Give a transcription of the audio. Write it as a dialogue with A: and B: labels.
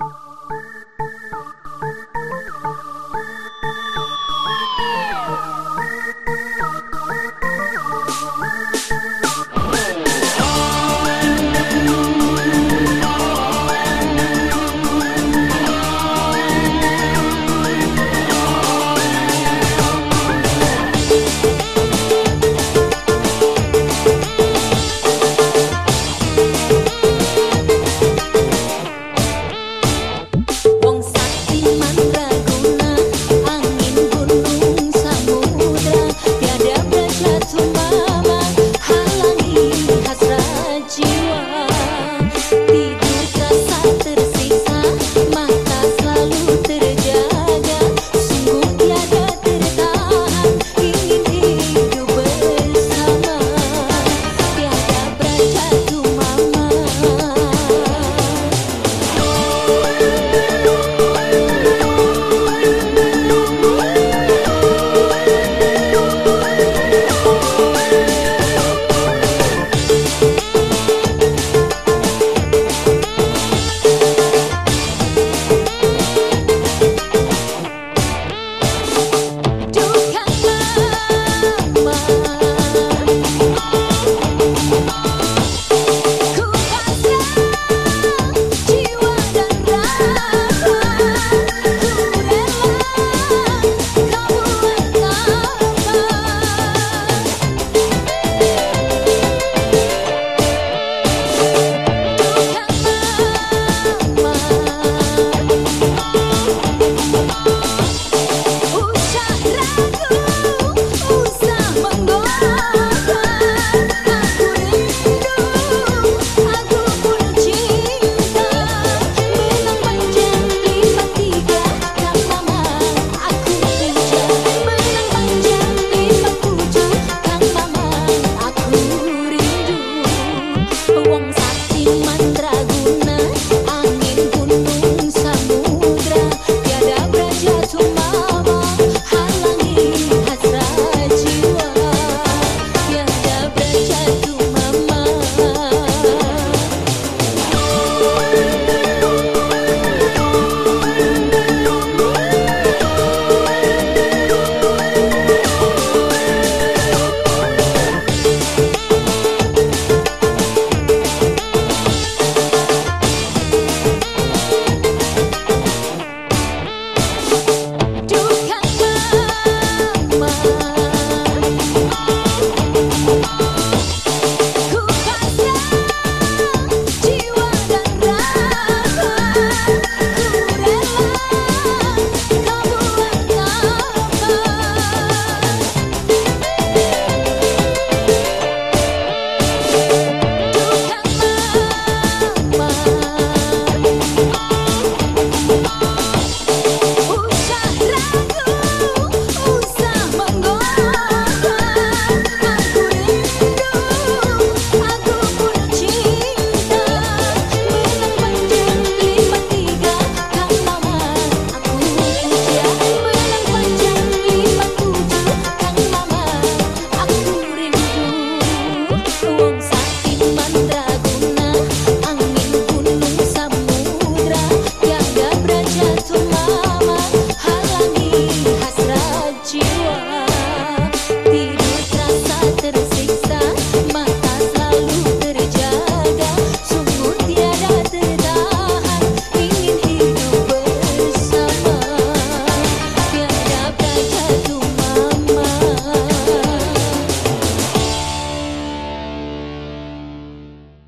A: you